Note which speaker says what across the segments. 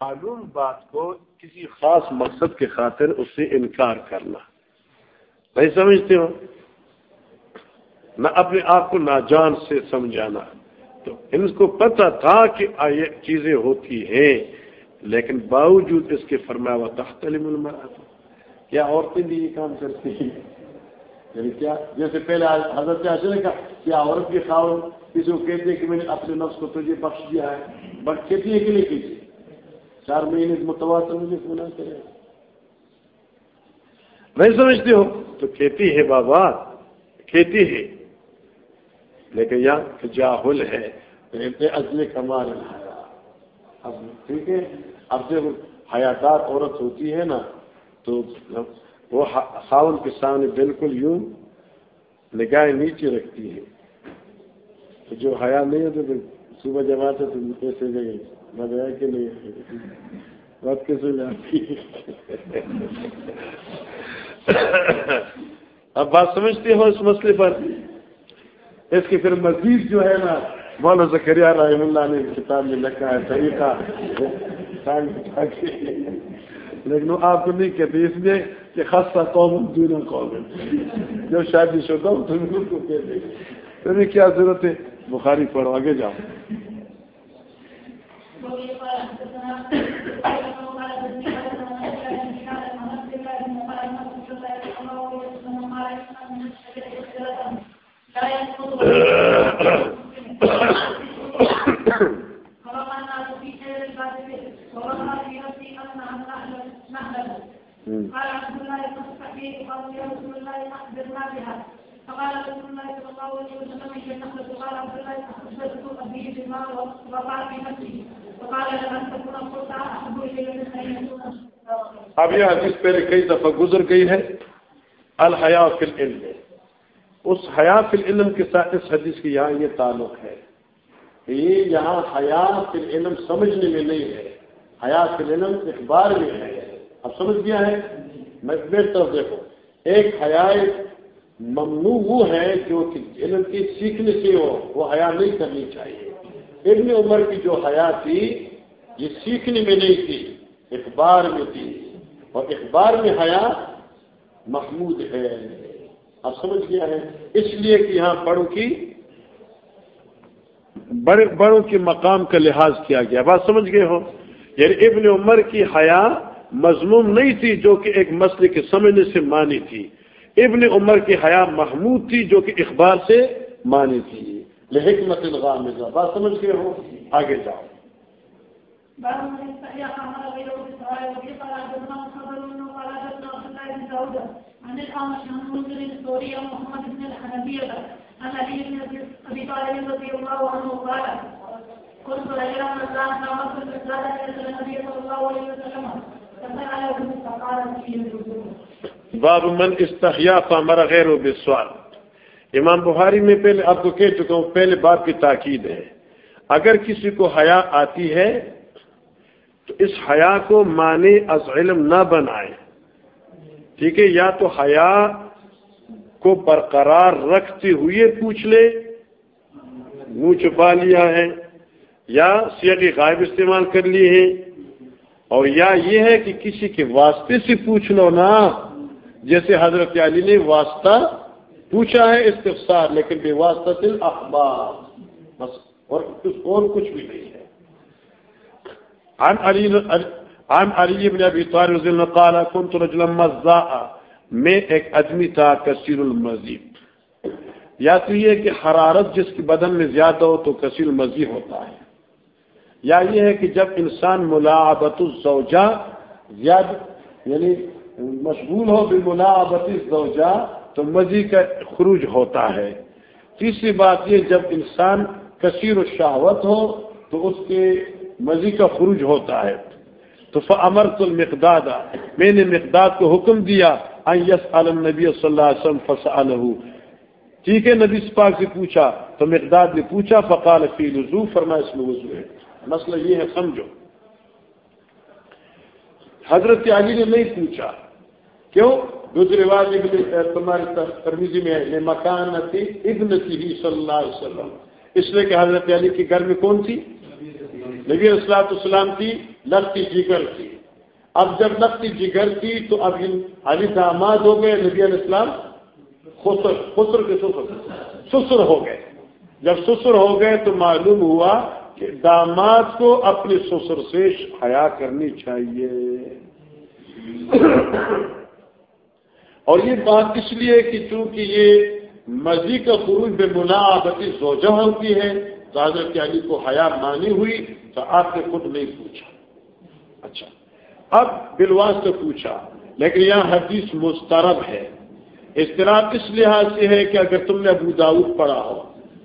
Speaker 1: معلوم بات کو کسی خاص مقصد کے خاطر اس سے انکار کرنا۔ نہیں سمجھتے ہو؟ نہ اپنے آپ کو ناجان سے سمجھانا۔ تو ان کو پتہ تھا کہ یہ چیزیں ہوتی ہیں، لیکن باوجود اس کے فرمایا ہوا تختلم المرات کیا عورتیں بھی یہ کام کرتی ہیں؟ یعنی کیا؟ جیسے پہلے حضرت حاصل نے کہا کیا عورت کے خاون، کسی کو کہتے ہیں کہ میں نے اپنے نفس کو تجھے بخش دیا ہے، بٹ کہتی ہے کہ نہیں کہتی؟ چار مہینے متوازن مجھے گنا کرے۔ نہیں سمجھتے ہو تو کھیتی ہے بابا، کھیتی ہے۔ لیکن یہاں جاہل ہے اصل کمال اب ٹھیک ہے، اب جب حیاتار عورت ہوتی ہے نا، تو وہ خاون کے سامنے بالکل یوں نگاہیں نیچے رکھتی ہے۔ تو جو حیا نہیں ہے تو صبح جب آتے تو کیسے گئے مزہ کہ نہیں بات کیسے جاتی۔ اب بات سمجھتے ہو اس مسئلے پر۔ اس کی پھر مزید جو ہے نا، مولانا زکریہ رحم اللہ نے کتاب میں لکھا ہے، طریقہ۔ لیکن وہ آپ کو نہیں کہتے، اس لیے کہ خاصا قوم، دونوں قوم۔ جو شادی شدہ ہو تم کو کہتے۔ تمہیں کیا ضرورت ہے؟ بخاری پڑھو آگے جاؤ۔
Speaker 2: قال عبد الله بن الصحيح قال يا رسول الله اخبرنا بها. فقال رسول الله صلى الله عليه وسلم هي النخلة قال عبد الله اخبرت ابي بالماء وقع في نفسه فقال لمن تكون القرطة احب الي من ان يكون
Speaker 1: اب یہ حدیث پہلے کئی دفعہ گزر گئی ہے الحیا فی العلم اس حیا فی العلم کے ساتھ اس حدیث کی یہاں یہ تعلق ہے یہ یہاں حیا فی العلم سمجھنے میں نہیں ہے حیا فی العلم اخبار میں ہے اب سمجھ گیا ہے میں طرف دیکھو ایک حیا ممنوع وہ ہے جو کہ علم کی سیکھنے سے ہو، وہ حیا نہیں کرنی چاہیے۔ ابن عمر کی جو حیا تھی، یہ سیکھنے میں نہیں تھی، اخبار میں تھی۔ اور اخبار میں حیا محمود ہے۔ اب سمجھ گیا ہے؟ اس لیے کہ یہاں بڑوں کی بڑے بڑوں کے مقام کا لحاظ کیا گیا۔ بات سمجھ گئے ہو؟ یعنی ابن عمر کی حیا مضموم نہیں تھی، جو کہ ایک مسئلے کے سمجھنے سے مانی تھی۔ ابن عمر کی حیا محمود تھی جو کہ اخبار سے مانی تھی۔ لحکمت الغامزہ بات سمجھ کے ہو؟ آگے جاؤ۔
Speaker 2: الله قال
Speaker 1: باب من استحیا فامر غیر و بسوال امام بخاری میں پہلے آپ کو کہہ چکا ہوں، پہلے بات کی تاکید ہے۔ اگر کسی کو حیا آتی ہے، تو اس حیا کو مانے از علم نہ بنائے۔ ٹھیک ہے، یا تو حیا کو برقرار رکھتے ہوئے پوچھ لے، منہ چھپا لیا ہے، یا سیاقی غائب استعمال کر لیے ہیں۔ اور یا یہ ہے کہ کسی کے واسطے سے پوچھ لو نا۔ جیسے حضرت علی نے واسطہ پوچھا ہے استفسار، لیکن بے واسطہ دل اخبار بس، اور کچھ اور کچھ بھی نہیں ہے۔ عن علی عن علی بن ابی طالب رضی اللہ قال كنت رجلا مزاء. میں ایک آدمی تھا، کثیر المزید۔ یا تو یہ کہ حرارت جس کے بدن میں زیادہ ہو تو کثیر المزید ہوتا ہے۔ یا یہ ہے کہ جب انسان ملاعبت الزوجہ زیادہ یعنی مشغول ہو بھی ملاعبت الزوجہ، تو مزی کا خروج ہوتا ہے۔ تیسری بات یہ، جب انسان کثیر الشہوت ہو، تو اس کے مزی کا خروج ہوتا ہے۔ تو فمر المقداد، میں نے مقداد کو حکم دیا یس عالم نبی صلی اللہ علیہ وسلم فص ٹھیک ہے، نبی پاک سے پوچھا، تو مقداد نے پوچھا، فقال فی وضو فرما اس میں وضو ہے۔ مسئلہ یہ ہے، سمجھو۔ حضرت علی نے نہیں پوچھا۔ کیوں؟ دوسری بات تمہاری ترمیزی میں ہے مکان تھی ابن تھی صلی اللہ علیہ وسلم۔ اس لیے کہ حضرت علی کے گھر میں کون تھی؟ نبی السلاط اسلام تھی لگتی جگر تھی۔ اب جب لگتی جگر تھی، تو اب علی داماد ہو گئے، نبی علیہ السلام خسر خسر کے سسر سسر ہو گئے۔ جب سسر ہو گئے، تو معلوم ہوا کہ داماد کو اپنے سسر سے حیا کرنی چاہیے۔ اور یہ بات اس لیے کہ چونکہ یہ مزید کا خروج بے منابتی زوجہ ہوتی ہے، تو حضرت علی کو حیا مانی ہوئی، تو آپ نے خود نہیں پوچھا۔ اچھا۔ اب بلواس سے پوچھا، لیکن یہاں حدیث مسترب ہے۔ اضطراب اس لحاظ سے ہے کہ اگر تم نے ابو داود پڑھا ہو،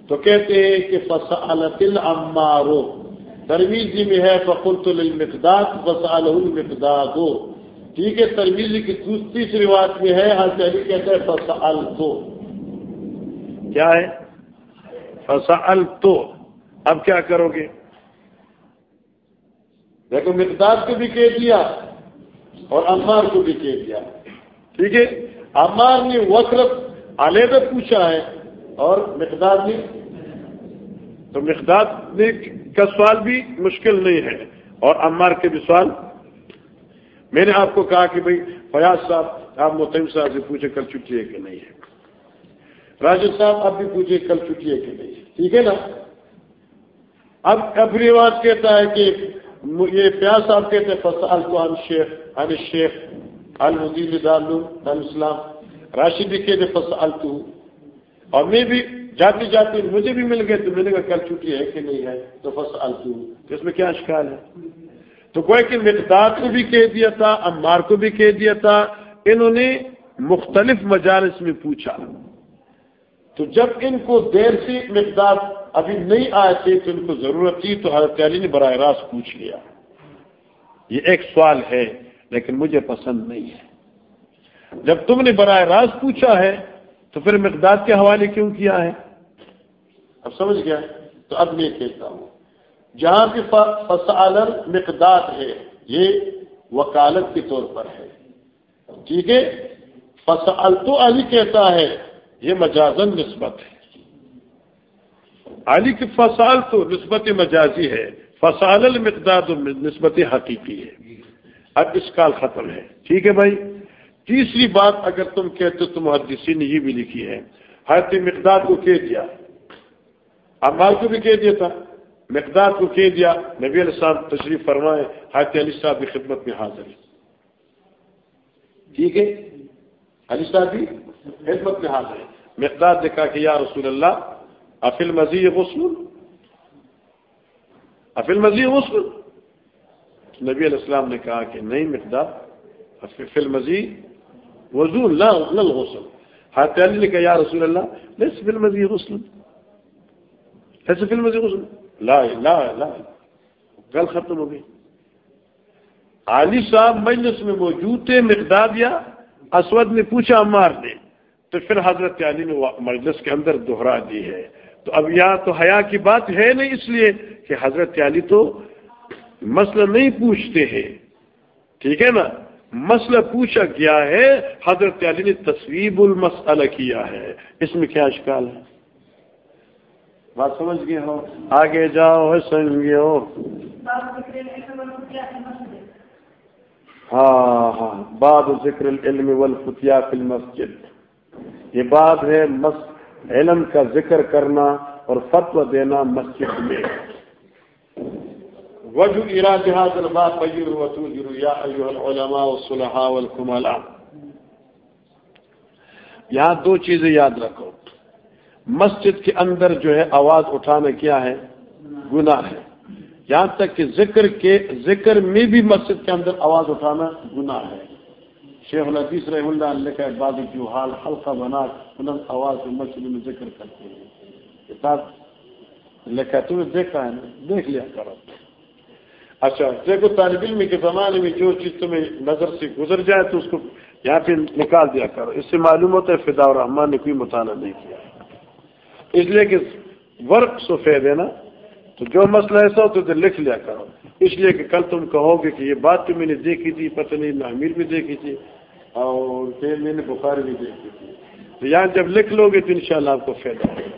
Speaker 1: تو کہتے ہیں کہ فصالت المارو ترویزی میں ہے، فقلت المقداد فصال المقداد ٹھیک ہے ترویزی کی تیسری بات میں ہے، حضرت علی کہتے ہیں فصال تو کیا ہے؟ فصال تو اب کیا کرو گے؟ دیکھو مقدار کو بھی کہہ دیا اور امار کو بھی کہہ دیا۔ ٹھیک ہے؟ امار نے وقت علیحدہ پوچھا ہے اور مقدار نے تو مقدار نے کا سوال بھی مشکل نہیں ہے اور امار کے بھی سوال میں نے آپ کو کہا کہ بھائی فیاض صاحب، آپ متم صاحب سے پوچھے کل چھٹی ہے کہ نہیں ہے۔ راجد صاحب، آپ بھی پوچھے کل چھٹی ہے کہ نہیں ہے۔ ٹھیک ہے نا؟ اب ابری بات کہتا ہے کہ یہ پیاز صاحب کہتے ہیں فصال کو ان شیخ ان شیخ المدیل السلام راشد بھی کہتے فصال تو اور میں بھی جاتے جاتے مجھے بھی مل گئے تو میں نے کہا کل چھٹی ہے کہ نہیں ہے؟ تو فصال تو اس میں کیا اشکال ہے؟ تو کوئی کہ مقدار کو بھی کہہ دیا تھا امار کو بھی کہہ دیا تھا، انہوں نے مختلف مجالس میں پوچھا۔ تو جب ان کو دیر سے مقدار ابھی نہیں آئے تھے تو ان کو ضرورت تھی، تو حضرت علی نے براہ راست پوچھ لیا۔ یہ ایک سوال ہے، لیکن مجھے پسند نہیں ہے۔ جب تم نے براہ راست پوچھا ہے، تو پھر مقدار کے حوالے کیوں کیا ہے؟ اب سمجھ گیا؟ تو اب میں کہتا ہوں۔ جہاں بھی فسالر مقدار ہے، یہ وکالت کے طور پر ہے۔ ٹھیک ہے؟ فسال تو علی کہتا ہے، یہ مجازن نسبت ہے۔ علی کی فصال تو نسبت مجازی ہے فصال المقداد نسبت حقیقی ہے۔ اب اس کال ختم ہے۔ ٹھیک ہے بھائی؟ تیسری بات اگر تم کہتے تو محدثی نے یہ بھی لکھی ہے حیرت مقداد کو کہہ دیا۔ امال کو بھی کہہ دیا تھا۔ مقداد کو کہہ دیا، نبی علیہ صاحب تشریف فرمائے حیرت علی صاحب کی خدمت میں حاضر ہے ٹھیک ہے؟ علی صاحب بھی خدمت میں حاضر ہے مقداد نے کہا کہ یا رسول اللہ افل مزید غسل؟ افل مزید غسل؟ نبی علیہ السلام نے کہا کہ نہیں مقداد فل مزید وضو نل غسل ہاتھ علی نے کہا، یا رسول اللہ نہیں فل مزید غسل۔ ایسے فل مزید غسل۔ لا لا لا گل ختم ہو گئی۔ علی صاحب مجلس میں موجود تھے، مقداد یا اسود نے پوچھا عمار نے۔ تو پھر حضرت علی نے مجلس کے اندر دہرا دی ہے۔ تو اب یہاں تو حیا کی بات ہے نہیں، اس لیے کہ حضرت علی تو مسئلہ نہیں پوچھتے ہیں۔ ٹھیک ہے نا؟ مسئلہ پوچھا گیا ہے، حضرت علی نے تصویب المسئلہ کیا ہے۔ اس میں کیا اشکال ہے؟ بات سمجھ گئے ہو۔ آگے جاؤ سمجھ ہو۔ ہاں ہاں۔ باب ذکر العلم والفتیا فی المسجد۔ یہ بات ہے علم کا ذکر کرنا اور فتو دینا مسجد میں۔ وجو ارا جہاز الباب یا العلماء والصلحاء یہاں دو چیزیں یاد رکھو۔ مسجد کے اندر جو ہے آواز اٹھانا کیا ہے؟ گناہ ہے۔ یہاں تک کہ ذکر کے، ذکر میں بھی مسجد کے اندر آواز اٹھانا گناہ ہے۔ شیخ الحدیث رحم اللہ علیہ کا بعد جو حال حلقہ بنا بلند آواز مسجد میں ذکر کرتے ہیں۔ کتاب لکھا تمہیں دیکھا ہے نا؟ دیکھ لیا کرو۔ اچھا دیکھو طالب علم کے زمانے میں جو چیز تمہیں نظر سے گزر جائے تو اس کو یہاں پہ نکال دیا کرو۔ اس سے معلوم ہوتا ہے فدا الرحمان نے کوئی مطالعہ نہیں کیا۔ اس لیے کہ ورک سفید ہے نا، تو جو مسئلہ ایسا ہو تو لکھ لیا کرو۔ اس لیے کہ کل تم کہو گے کہ یہ بات تو میں نے دیکھی تھی، پتہ نہیں نامیر بھی دیکھی تھی اور پھر میں نے بخار بھی دیکھی تھی۔ تو یہاں جب لکھ لو گے تو انشاءاللہ آپ کو فائدہ ہوگا۔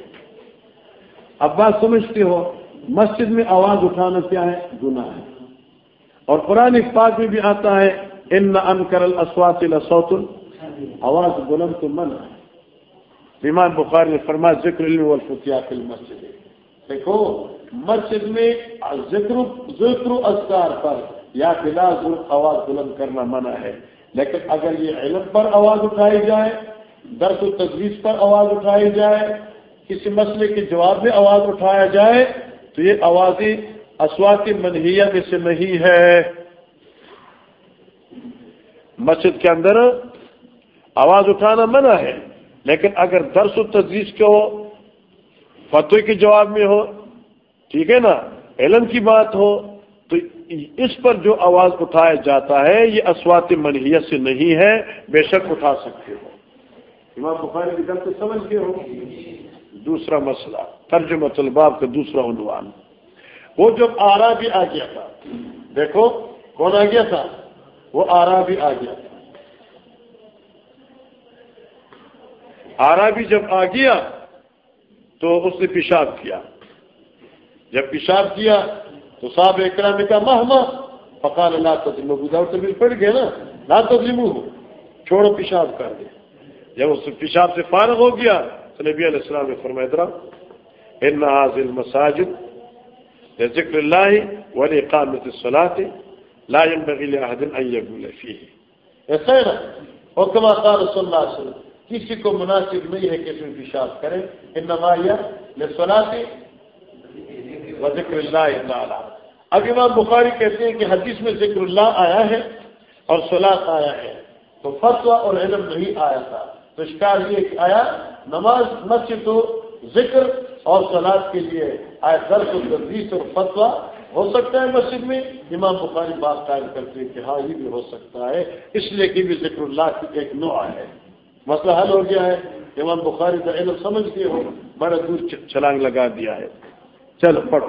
Speaker 1: اب بات سمجھتے ہو، مسجد میں آواز اٹھانا کیا ہے؟ گناہ ہے۔ اور قرآن پاک میں بھی آتا ہے، ان نہ ان کرل اسوات سوت آواز بلند تو من ہے۔ ایمان بخار نے فرما ذکر علم والفتیات المسجد. دیکھو، مسجد میں ذکر ذکر اذکار پر یا بلا ضرور آواز بلند کرنا منع ہے، لیکن اگر یہ علم پر آواز اٹھائی جائے، درس و تجویز پر آواز اٹھائی جائے، کسی مسئلے کے جواب میں آواز اٹھایا جائے، تو یہ آوازیں اسوات منہیا میں سے نہیں ہے۔ مسجد کے اندر آواز اٹھانا منع ہے۔ لیکن اگر درس و تجویز کے ہو، فتوی کے جواب میں ہو، ٹھیک ہے نا؟ علم کی بات ہو، تو اس پر جو آواز اٹھایا جاتا ہے، یہ اسوات منہیت سے نہیں ہے، بے شک اٹھا سکتے ہو۔ امام بخاری کی طرف سمجھ گئے ہو؟ دوسرا مسئلہ، ترجمہ الباب کا دوسرا عنوان۔ وہ جب آرا بھی آ گیا تھا، دیکھو، کون آ گیا تھا؟ وہ آرا بھی آ گیا تھا جب آ گیا تو اس نے پیشاب کیا۔ جب پیشاب کیا تو صاحب اکرام نے کہا مہما پکان لا تسلیم گزار تو پڑ گئے نا، لا تسلیم چھوڑو پیشاب کر دے۔ جب اس پیشاب سے فارغ ہو گیا تو نبی علیہ السلام نے فرمایا درا ان حاضل مساجد ذکر اللہ ولی اقامت الصلاۃ لا ينبغي لاحد ان يقول فيه ایسا ہے۔ نا اور کما قال صلی اللہ علیہ وسلم کسی کو مناسب نہیں ہے کہ اس میں پیشاب کرے، انما ذکر اللہ تعالی۔ اب امام بخاری کہتے ہیں کہ حدیث میں ذکر اللہ آیا ہے اور سلاد آیا ہے۔ تو فتوا اور علم نہیں آیا تھا۔ تو شکار یہ کہ آیا، نماز، مسجد تو ذکر اور سلاد کے لیے آیا۔ درس و تدریس اور فتوا ہو سکتا ہے مسجد میں۔ امام بخاری بات قائم کرتے ہیں کہ ہاں یہ بھی ہو سکتا ہے۔ اس لیے کہ بھی ذکر اللہ کی ایک نوع ہے۔ مسئلہ حل ہو گیا ہے امام بخاری کا علم سمجھ کے ہو، بڑا دور چھلانگ لگا دیا ہے۔ چلو، پڑھو۔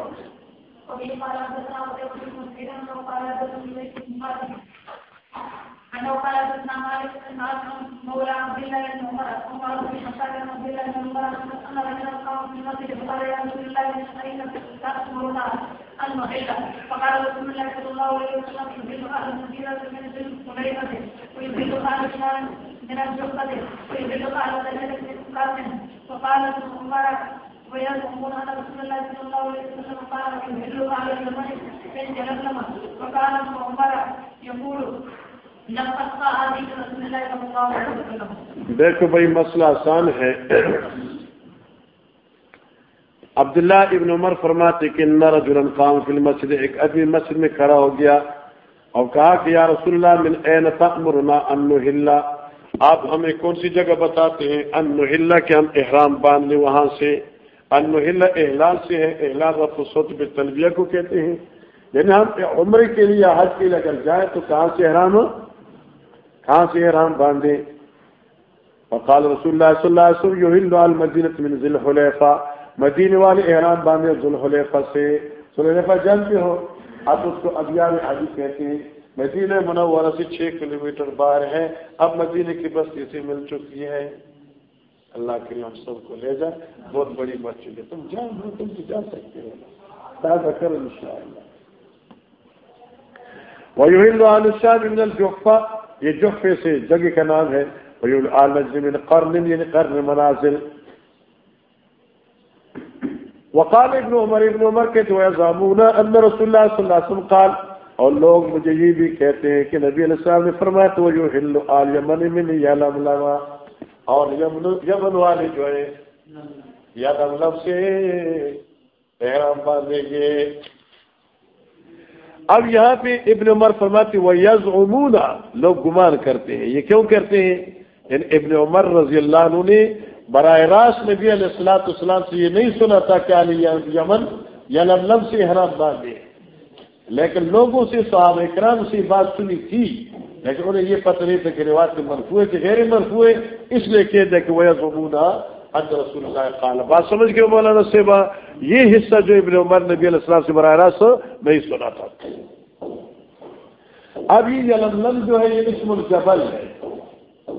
Speaker 2: أنه قال حدثنا مالك بن مولى عبد الله بن عمر عمر بن بن عبد الله بن عمر أن رجلا قام في المسجد فقال يا رسول الله أين تأمرنا أن نحل فقال رسول الله صلى الله عليه وسلم يحل أهل المدينة من ذي ويحل أهل الشام من الجحفة ويحل أهل الجنة من قاسم فقال عمر ويزعمون أن رسول الله صلى الله عليه وسلم قال يحل أهل اليمن من جهنم فقال عمر يقول
Speaker 1: دیکھو بھائی، مسئلہ آسان ہے۔ عبداللہ ابن عمر فرماتے کہ نر جرم قام فی المسجد، ایک ابھی مسجد میں کھڑا ہو گیا اور کہا کہ یا رسول اللہ، من این تأمرنا ان نحلا آپ ہمیں کون سی جگہ بتاتے ہیں؟ ان نحلا کہ ہم احرام باندھ لیں وہاں سے۔ ان نحلا احلال سے ہے، احلال رفت صوت تلبیہ کو کہتے ہیں۔ یعنی ہم عمرے کے لیے حج کے لیے اگر جائیں تو کہاں سے احرام ہو؟ کہاں سے احرام باندھے اور قال رسول اللہ صلی اللہ علیہ وسلم المدینت من ذل حلیفہ مدینے والے احرام باندھے ذل حلیفہ سے۔ ذوالحلیفہ جانتے ہو۔ اب اس کو ابیان حدیث کہتے ہیں۔ مدینہ منورہ سے چھ کلو میٹر باہر ہے۔ اب مدینے کی بس اسے مل چکی ہے۔ اللہ کے لیے ہم سب کو لے جائے بہت بڑی مسجد ہے۔ تم جان ہو، تم تو جا سکتے ہو۔ تازہ کر ان شاء اللہ وہی من یہ جفے سے جگہ کا نام ہے۔ قرن یعنی قرن منازل۔ وقال ابن عمر ابن عمر کے جو زامونا ان رسول اللہ صلی اللہ علیہ وسلم قال اور لوگ مجھے یہ بھی کہتے ہیں کہ نبی علیہ السلام نے فرمایا تو جو ہل آل یمن من یلم لما اور یمن والے جو ہے یلم لم سے احرام باندھیں گے۔ اب یہاں پہ ابن عمر فرماتی وہ یز لوگ گمان کرتے ہیں۔ یہ کیوں کرتے ہیں؟ یعنی ابن عمر رضی اللہ عنہ نے براہ راست نبی علیہ السلاۃ السلام سے یہ نہیں سنا تھا کہ علی یمن یا لم سے حرام باندھے لیکن لوگوں سے صحابہ اکرام سے بات سنی تھی، لیکن انہیں یہ پتہ نہیں تھا کہ رواج کے مرفوئے کہ غیر مرفوئے اس لیے کہتے کہ وہ یزعمونا حد رسول اللہ قال۔ بات سمجھ کے مولانا سیبا یہ حصہ جو ابن عمر نبی علیہ السلام سے براہ راست نہیں سنا تھا۔ اب یہ یلملم جو ہے، یہ اسم الجبل ہے۔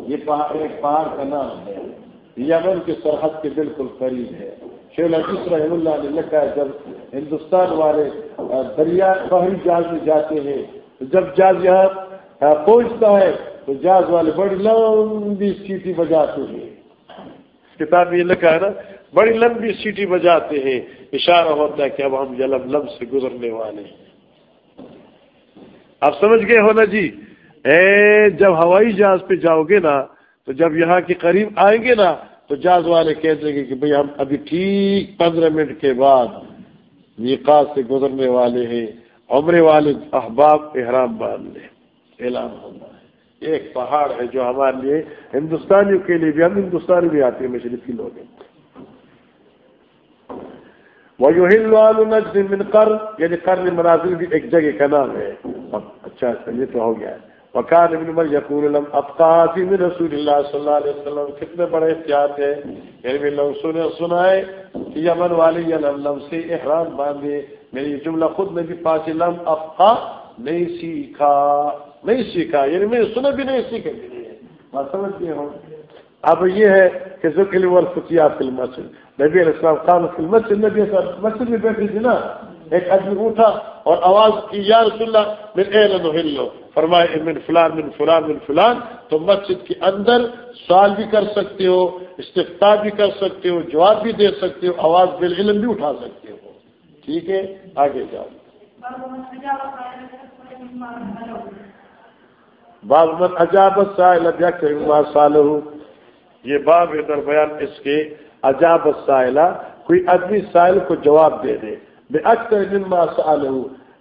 Speaker 1: یہ پہاڑ، ایک پہاڑ کا نام ہے۔ یمن کے سرحد کے بالکل قریب ہے۔ شیخ الحدیث رحم اللہ نے لکھا ہے جب ہندوستان والے دریا بحری جہاز میں جاتے ہیں جب جاز یہاں پہنچتا ہے، تو جاز والے بڑی لمبی سیٹی بجاتے ہیں۔ کتاب میں یہ لکھا ہے نا، بڑی لمبی سیٹی بجاتے ہیں۔ اشارہ ہوتا ہے کہ اب ہم جلم لم سے گزرنے والے ہیں۔ آپ سمجھ گئے ہو نا جی؟ اے، جب ہوائی جہاز پہ جاؤ گے نا، تو جب یہاں کے قریب آئیں گے نا تو جاز والے کہتے ہیں کہ بھئی ہم ابھی ٹھیک پندرہ منٹ کے بعد میقات سے گزرنے والے ہیں، عمرے والے احباب احرام باندھ لیں۔ اعلان ہونا ہے۔ ایک پہاڑ ہے جو ہمارے لیے، ہندوستانیوں کے لیے بھی، ہم ہندوستانی بھی آتے ہیں مشرقی لوگ ہیں۔ من کر یعنی کرن مناظر بھی ایک جگہ کا نام ہے۔ اچھا اچھا یہ تو ہو گیا۔ ہے وکان ابن عمر یقول لم ابقاتی من رسول اللہ صلی اللہ علیہ وسلم، کتنے بڑے احتیاط ہے یعنی لوگ سنے سنائے کہ یمن والی یا لم لم سے احرام باندھے، میری یہ جملہ خود میں بھی پاس لم افقا نہیں سیکھا۔ نہیں سیکھا یعنی میں نے سنا بھی نہیں سیکھا بھی نہیں۔ بات سمجھ ہوں؟ اب یہ ہے کہ ذکر والفتیات المسجد۔ نبی علیہ السلام قام فی المسجد، نبی علیہ السلام مسجد میں بیٹھے تھے نا۔ ایک آدمی اٹھا اور آواز کی، یا رسول اللہ، من اے لو فرمائے من فلان من فلان من فلان، تو مسجد کے اندر سوال بھی کر سکتے ہو استفتا بھی کر سکتے ہو، جواب بھی دے سکتے ہو، آواز بالعلم بھی اٹھا سکتے ہو۔ ٹھیک ہے؟ آگے جاؤ۔ باب من عجابت سائل سال یہ باب ادھر بیان اس کے عجابت سائلہ کوئی آدمی سائل کو جواب دے دے۔ بے اکثر سال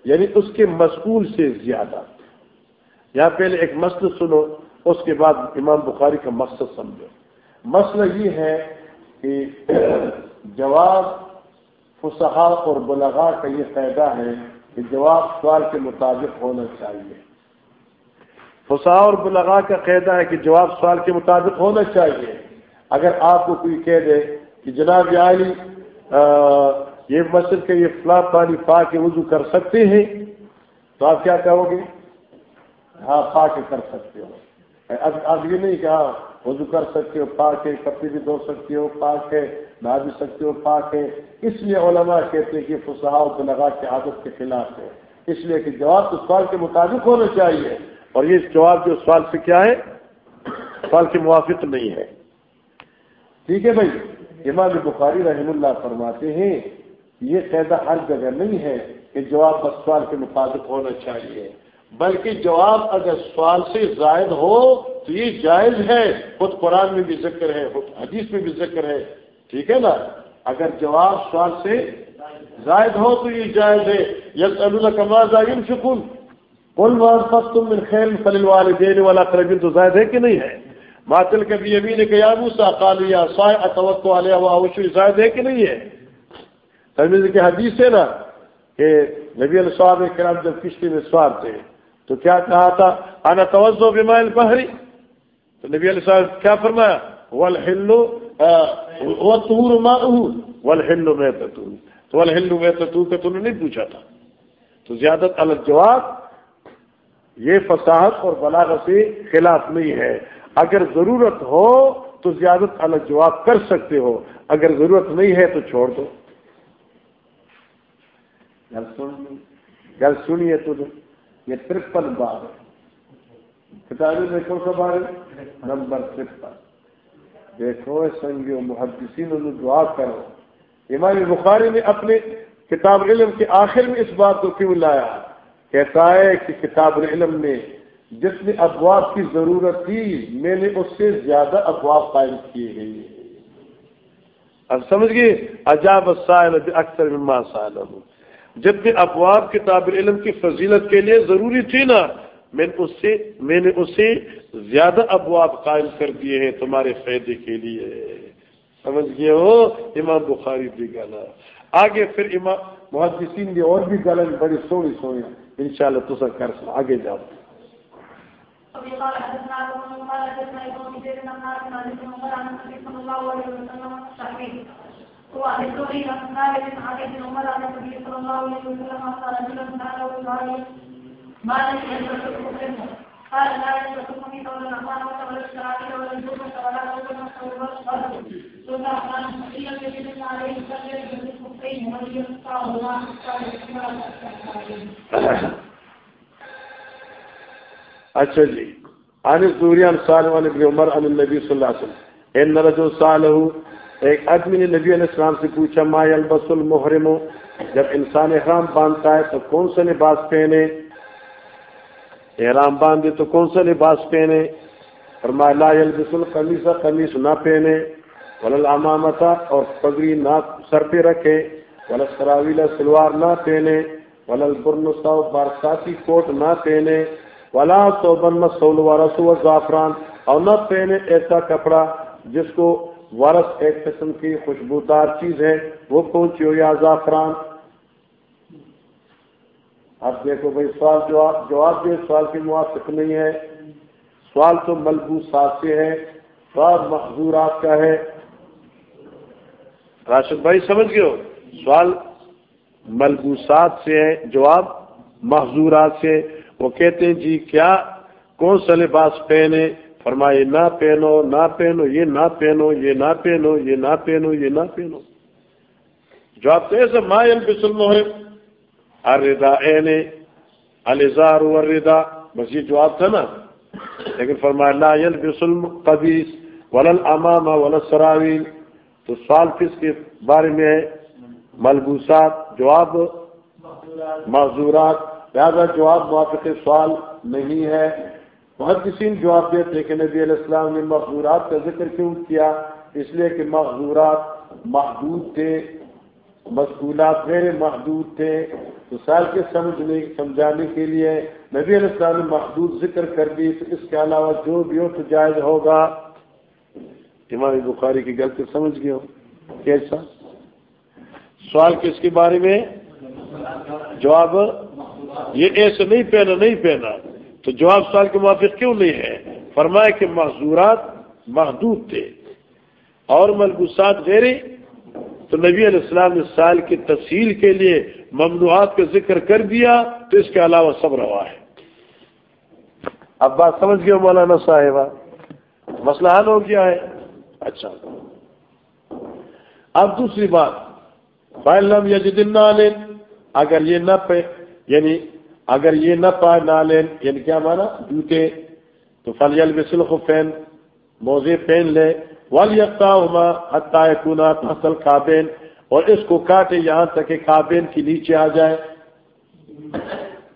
Speaker 1: یعنی اس کے مسئول سے زیادہ۔ یہاں پہلے ایک مسئلہ سنو، اس کے بعد امام بخاری کا مقصد سمجھو۔ مسئلہ یہ ہے کہ جواب فسحا اور بلغا کا یہ فائدہ ہے کہ جواب سوال کے مطابق ہونا چاہیے۔ فسا اور بلغا کا قیدا ہے کہ جواب سوال کے مطابق ہونا چاہیے۔ اگر آپ کو کوئی کہہ دے کہ جناب عالی یہ مسجد کے یہ فلاں پانی پا کے وضو کر سکتے ہیں؟ تو آپ کیا کہو گے؟ ہاں پا کے کر سکتے ہو۔ اب یہ نہیں کہ ہاں وضو کر سکتے ہو پا کے کپڑے بھی دھو سکتے ہو پا کے نہ بھی سکتے ہو پا کے اس لیے علماء کہتے ہیں کہ فسحا کو لگا کے عادت کے خلاف ہے۔ اس لیے کہ جواب تو سوال کے مطابق ہونا چاہیے۔ اور یہ جواب جو سوال سے کیا ہے؟ سوال کے موافق نہیں ہے۔ ٹھیک ہے بھائی۔ امام بخاری رحم اللہ فرماتے ہیں یہ قیدا ہر جگہ نہیں ہے کہ جواب بس سوال کے مطابق ہونا چاہیے، بلکہ جواب اگر سوال سے زائد ہو تو یہ جائز ہے۔ خود قرآن میں بھی ذکر ہے، خود حدیث میں بھی ذکر ہے۔ ٹھیک ہے نا؟ اگر جواب سوال سے زائد ہو تو یہ جائز ہے۔ یس اللہ کماز شکن کل پس تم خیل فل والے والا کربی تو زائد ہے کہ نہیں ہے؟ ماتل کبھی ابھی نے کیا سا کالیا سائے اتوت والے زائد ہے کہ نہیں ہے؟ ترمیز کی حدیث ہے نا کہ نبی الصحاب کرام جب کشتی میں سوار تھے، تو کیا کہا تھا؟ انا توجہ بیمائل بحری تو نبی علیہ السلام کیا فرمایا؟ ول ہلو تور میں تو ول میں تو تم نے نہیں پوچھا تھا۔ تو زیادہ الگ جواب، یہ فصاحت اور بلاغت سے خلاف نہیں ہے۔ اگر ضرورت ہو تو زیادہ الگ جواب کر سکتے ہو، اگر ضرورت نہیں ہے تو چھوڑ دو۔ گل سنیے تو یہ ترپن بار۔ کتابیں میں کون سا بار نمبر ترپن دیکھو سنگیو محدثین، انہوں دعا کرو۔ امام بخاری نے اپنے کتاب علم کے آخر میں اس بات کو کیوں لایا؟ کہتا ہے کہ کتاب علم میں جتنے افواب کی ضرورت تھی، میں نے اس سے زیادہ افواب قائم کیے گئی اب سمجھ گئے؟ عجاب سائل اکثر مما سائل ہوں جب بھی افواب کتاب علم کی فضیلت کے لیے ضروری تھی نا میں اس سے میں نے اسے زیادہ ابواب قائم کر دیے ہیں تمہارے فائدے کے لیے سمجھ گئے ہو امام بخاری بھی گانا آگے پھر امام محدثین بھی اور بھی گانا بڑی سونی سونی ان شاء اللہ تو سر کر آگے جاؤ
Speaker 2: وعن الزهري عن مالك عن ابن عمر عن النبي صلى الله عليه وسلم قال ما منه قال لا قول الرحمن ولا ولا ولا قول يجب عليه
Speaker 1: اچھا جی۔ عن سوریان سال عمر عن النبی صلی اللہ علیہ وسلم۔ ان رجل صالح ایک آدمی نے نبی علیہ السلام سے پوچھا، ما یلبس المحرم؟ جب انسان احرام باندھتا ہے تو کون سا لباس پہنے؟ احرام باندھے تو کون سا لباس پہنے؟ فرمایا، لا یلبس القمیص، قمیص نہ پہنے ولل امامتا اور پگڑی نہ سر پہ رکھے ولل سراویل سلوار نہ پہنے ولل برنسا برساتی کوٹ نہ پہنے، ولا تو بن مسول ورسو زعفران اور نہ پہنے ایسا کپڑا جس کو ورس ایک قسم کی خوشبودار چیز ہے، وہ پہنچی ہو یا زعفران اب دیکھو بھائی، سوال جواب جواب دے، سوال کی موافق نہیں ہے۔ سوال تو ملبوسات سے ہے، سوال محضورات کا ہے۔ راشد بھائی، سمجھ گئے ہو؟ سوال ملبوسات سے ہے، جواب محضورات سے۔ وہ کہتے ہیں جی کیا؟ کون سا لباس پہنے؟ فرمائے، نہ پہنو نہ پہنو، یہ نہ پہنو، یہ نہ پہنو، یہ نہ پہنو، یہ نہ پہنو۔ جواب تو ایسا مائل بسل محرم اردا اے الزار وردا بس یہ جواب تھا نا۔ لیکن فرمایا لا یل بسل قبیس ولل امام ول سراویل تو سوال کس کے بارے میں ہے؟ ملبوسات۔ جواب؟ معذورات۔ لہٰذا جواب موافق سوال نہیں ہے۔ بہت کسی نے جواب دیتے کہ نبی علیہ السلام نے مخدورات کا ذکر کیوں کیا؟ اس لیے کہ مخدورات محدود تھے، مشغولات غیر محدود تھے۔ تو سال کے سمجھنے، سمجھانے کے لیے نبی علیہ السلام نے محدود ذکر کر دی۔ تو اس کے علاوہ جو بھی ہو تو جائز ہوگا۔ امام بخاری کی غلطی سمجھ گئے ہو؟ کیسا؟ سوال کس کے بارے میں؟ جواب یہ ایسے نہیں پہنا نہیں پہنا۔ تو جواب سوال کے موافق کیوں نہیں ہے؟ فرمایا کہ معذورات محدود تھے اور ملبوسات غیر تو نبی علیہ السلام نے سال کی تفصیل کے لیے ممنوعات کا ذکر کر دیا، تو اس کے علاوہ سب روا ہے۔ اب بات سمجھ گئے مولانا صاحبہ؟ مسئلہ حل ہو گیا ہے۔ اچھا۔ اب دوسری بات فائلم یجدن اگر یہ نہ پہ یعنی اگر یہ نہ پائے نالین یعنی کیا مانا؟ جوتے۔ تو فلیل بسل خفین موزے پہن لے۔ ول یکتا حتائے کونا کابین اور اس کو کاٹے یہاں تک کہ کابین کے نیچے آ جائے۔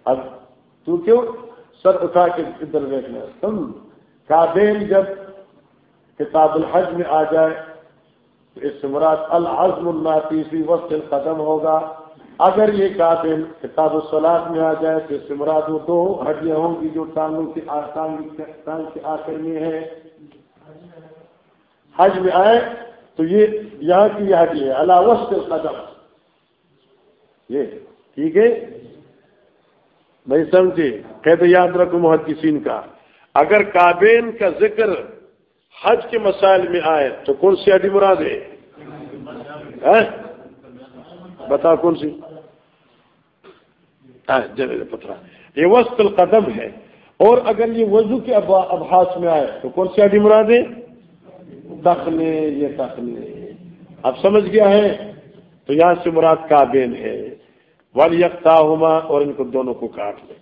Speaker 1: اب تو کیوں؟ سر اٹھا کے ادھر دیکھنا۔ تم کابین جب کتاب الحج میں آ جائے، تو اس سے مراد العزم اللہ تیسری وقت ختم ہوگا۔ اگر یہ قابل کتاب و سلاد میں آ جائے تو اس سے مراد وہ دو ہڈیاں ہوں گی جو ٹانگوں کے ٹانگ کے آخر میں ہے حج میں آئے تو یہ یہاں کی یہ ہڈی ہے۔ اللہ وسط قدم یہ ٹھیک ہے؟ میں سمجھے؟ قید یاد رکھوں محدثین کا۔ اگر کابین کا ذکر حج کے مسائل میں آئے تو کون سی ہڈی مراد ہے؟ ہاں؟ بتا کون سی؟ پتھرا یہ وسط القدم ہے۔ اور اگر یہ وضو کے ابحاس میں آئے، تو کون سی آدھی مراد ہے؟ دخلے، یہ دخلے۔ اب سمجھ گیا ہے؟ تو یہاں سے مراد کابین ہے۔ ول اور ان کو دونوں کو کاٹ لے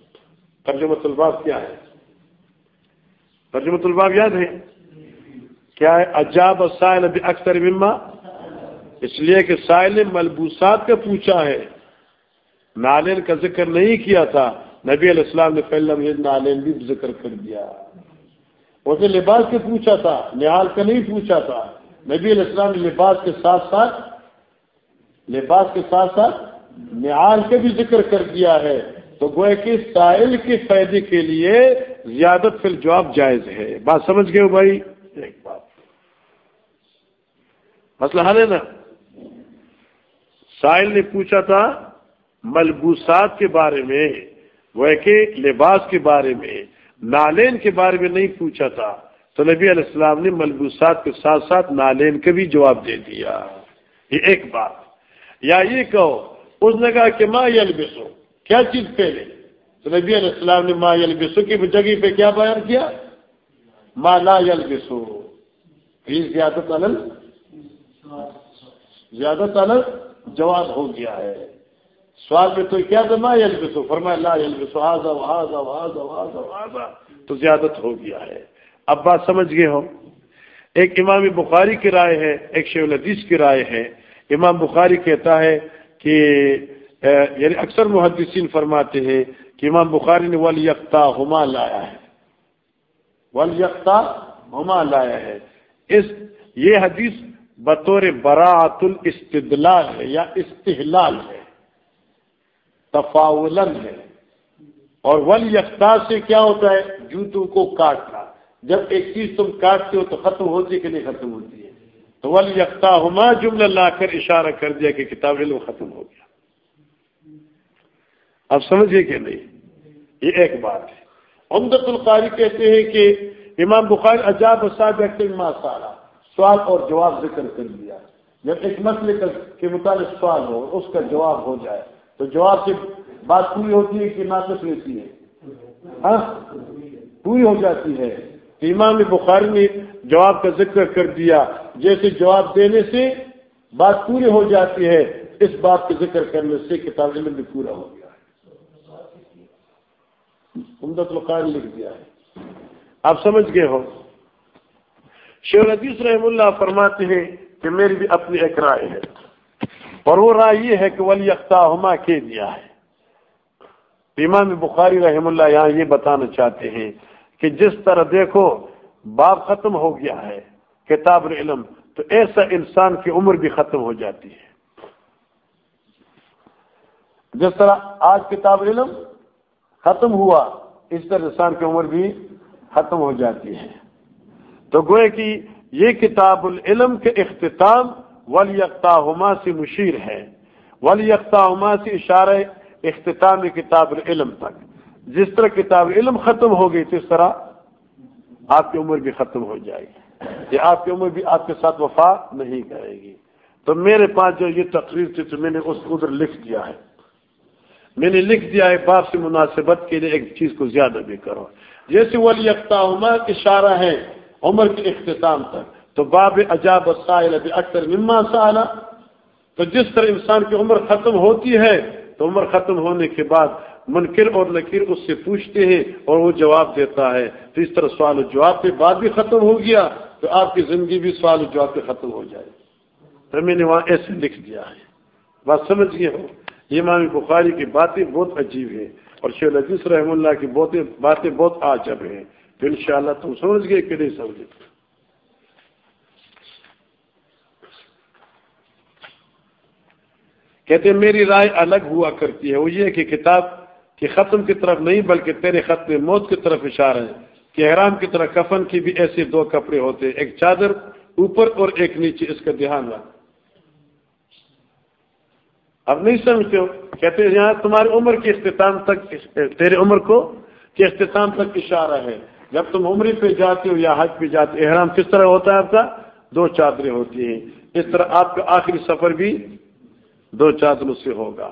Speaker 1: ترجمت الباب کیا ہے؟ ترجمت الباب یاد ہے؟ کیا ہے؟ عجاب سائل اکثر مما؟ اس لیے کہ سائل نے ملبوسات کا پوچھا ہے۔ نالین کا ذکر نہیں کیا تھا۔ نبی علیہ السلام نے پہلے نالین بھی ذکر کر دیا۔ اسے لباس کے پوچھا تھا، نہال کا نہیں پوچھا تھا۔ نبی علیہ السلام نے لباس کے ساتھ ساتھ، لباس کے ساتھ ساتھ نہال کا بھی ذکر کر دیا ہے۔ تو گوئے کہ سائل کے فائدے کے لیے زیادت فی الجواب جائز ہے۔ بات سمجھ گئے ہو بھائی؟ ایک بات۔ مسئلہ حل ہے نا؟ سائل نے پوچھا تھا ملبوسات کے بارے میں، وہ کہ لباس کے بارے میں، نالین کے بارے میں نہیں پوچھا تھا۔ تو نبی علیہ السلام نے ملبوسات کے ساتھ ساتھ نالین کا بھی جواب دے دیا۔ یہ ایک بات۔ یا یہ کہو، اس نے کہا کہ ماں یلبسو۔ کیا چیز پہلے؟ تو نبی علیہ السلام نے ماں یلبسو کی جگہ پہ کیا بیان کیا؟ ماں لا یلبسو۔ یہ زیادہ تلل زیادہ تلل جواب ہو گیا ہے۔ سوال میں تو کیا دما یلبسو. فرمایا، لا یلبسو. آزا آزا آزا آزا آزا. تو زیادت ہو گیا ہے. اب بات سمجھ گئے ہو؟ ایک امام بخاری کی رائے ہے، ایک شیو الحدیث کی رائے ہے. امام بخاری کہتا ہے کہ یعنی اکثر محدثین فرماتے ہیں کہ امام بخاری نے ول یکتا ہما لایا ہے. ولیختا ہما لایا ہے. اس، یہ حدیث بطور براعت الاستدلال ہے یا استحلال ہے. تفاولن ہے۔ اور ول یکتا سے کیا ہوتا ہے؟ جوتوں کو کاٹنا۔ جب ایک چیز تم کاٹتے ہو تو ختم ہوتی ہے کہ نہیں ختم ہوتی ہے۔ تو ول یکتا ہما جملہ لا کر اشارہ کر دیا کہ کتاب علم ختم ہو گیا۔ اب سمجھیے کہ نہیں؟ یہ ایک بات ہے۔ امدت القاری کہتے ہیں کہ امام بخاری عجاب ما سارا۔ سوال اور جواب ذکر کر دیا جب ایک مسئلے کے متعلق سوال ہو اس کا جواب ہو جائے۔ تو جواب سے بات پوری ہوتی ہے کہ ناقص رہتی ہے۔ ہاں؟ پوری ہو جاتی ہے۔ امام بخاری نے جواب کا ذکر کر دیا۔ جیسے جواب دینے سے بات پوری ہو جاتی ہے، اس بات کا ذکر کرنے سے کتاب علم بھی پورا ہو گیا۔ عمدت القاری لکھ دیا ہے۔ آپ سمجھ گئے ہو شیخ حدیث رحم اللہ فرماتے ہیں کہ میری بھی اپنی ایک رائے ہے۔ اور وہ رائے یہ ہے کہ ولی اختاحما کے دیا ہے۔ امام بخاری رحم اللہ یہاں یہ بتانا چاہتے ہیں کہ جس طرح دیکھو باپ ختم ہو گیا ہے، کتاب العلم، تو ایسا انسان کی عمر بھی ختم ہو جاتی ہے۔ جس طرح آج کتاب علم ختم ہوا، اس طرح انسان کی عمر بھی ختم ہو جاتی ہے۔ تو گوئے کہ یہ کتاب العلم کے اختتام ولی ہما سے مشیر ہے۔ ولی ہما سے اشارہ اختتام کتاب العلم تک۔ جس طرح کتاب علم ختم ہو گئی تو اس طرح آپ کی عمر بھی ختم ہو جائے گی۔ یہ آپ کی عمر بھی آپ کے ساتھ وفا نہیں کرے گی۔ تو میرے پاس جو یہ تقریر تھی، تو میں نے اس ادھر لکھ دیا ہے۔ میں نے لکھ دیا ہے باپ سے مناسبت کے لیے ایک چیز کو زیادہ بھی کرو۔ جیسے ولی عمر اشارہ ہے، عمر کے اختتام تک۔ تو باب عجاب اکثر مما سالہ تو جس طرح انسان کی عمر ختم ہوتی ہے، تو عمر ختم ہونے کے بعد منکر اور نکیر اس سے پوچھتے ہیں اور وہ جواب دیتا ہے۔ تو اس طرح سوال و جواب کے بعد بھی ختم ہو گیا، تو آپ کی زندگی بھی سوال و جواب پہ ختم ہو جائے۔ تو میں نے وہاں ایسے لکھ دیا ہے۔ بات سمجھ گئے ہو؟ یہ امام بخاری کی باتیں بہت عجیب ہیں اور شیخ عزیز رحم اللہ کی باتیں بہت عجب ہیں۔ تو انشاءاللہ تم سمجھ گئے کہ نہیں سمجھے۔ کہتے میری رائے الگ ہوا کرتی ہے۔ وہ یہ کہ کتاب کی ختم کی طرف نہیں، بلکہ تیرے خط میں موت کی طرف اشارہ ہے کہ احرام کی طرح کفن کی بھی ایسے دو کپڑے ہوتے ایک چادر اوپر اور ایک نیچے، اس کا دھیان رکھ۔ اب نہیں سمجھتے ہو؟ کہتے ہیں، یہاں تمہاری عمر کے اختتام تک، تیرے عمر کو کے اختتام تک اشارہ ہے۔ جب تم عمری پہ جاتے ہو یا حج پہ جاتے احرام کس طرح ہوتا ہے آپ کا؟ دو چادریں ہوتی ہیں۔ اس طرح آپ کا آخری سفر بھی دو چادروں سے ہوگا۔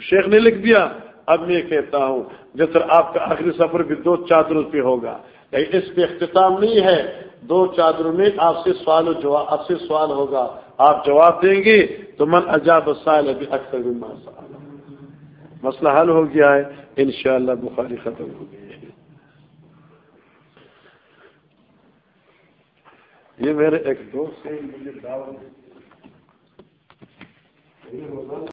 Speaker 1: شیخ نے لکھ دیا، اب میں کہتا ہوں جس آپ کا آخری سفر بھی دو چادروں پہ ہوگا۔ یعنی اس پہ اختتام نہیں ہے، دو چادروں میں آپ سے سوال و جواب، آپ سے سوال ہوگا۔ آپ جواب دیں گے تو من عجاب سال ابھی اکثر مسئلہ حل ہو گیا ہے، انشاءاللہ بخاری ختم ہو گئی ہے۔ یہ میرے ایک دوست ہیں، مجھے دعوت سر